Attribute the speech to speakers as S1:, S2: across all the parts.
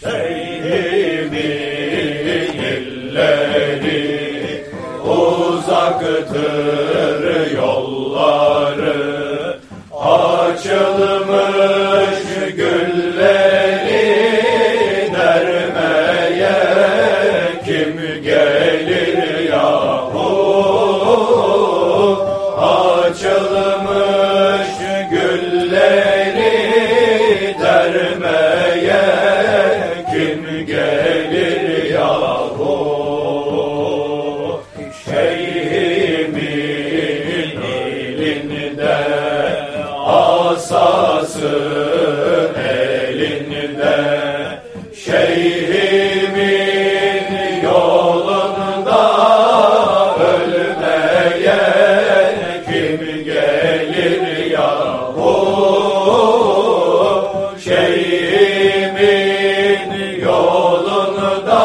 S1: Şeyhimin illeri uzaktır yolları Açılmış asası elinde. Şeyhimin yolunda ölmeye kim gelir yahu? Şeyhimin yolunda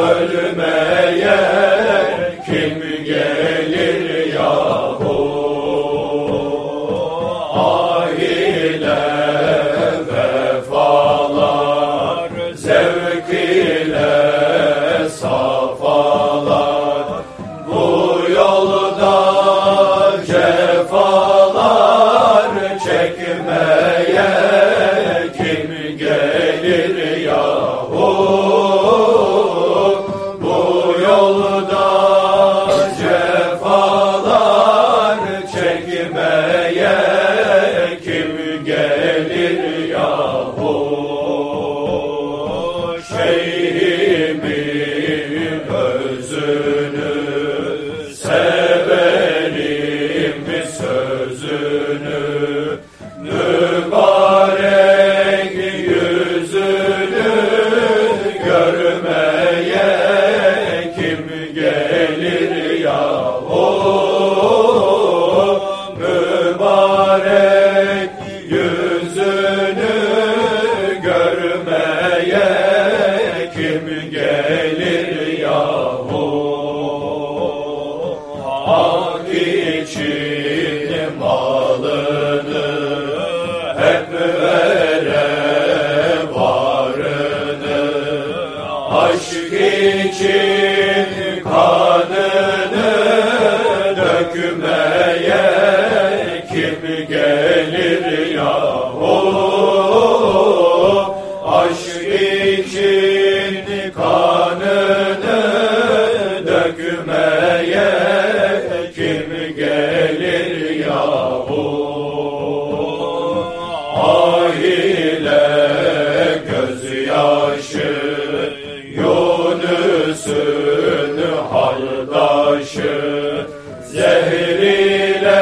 S1: ölmeye kim gelir çekmeye kim gelir yahu? Bu yolda cefalar çekmeye kim gelir yahu? Şeyhimin Aşk için kanını dökmeye kim gelir yahu? Aşk için kanını dökmeye kim gelir haldaşı Zehriyle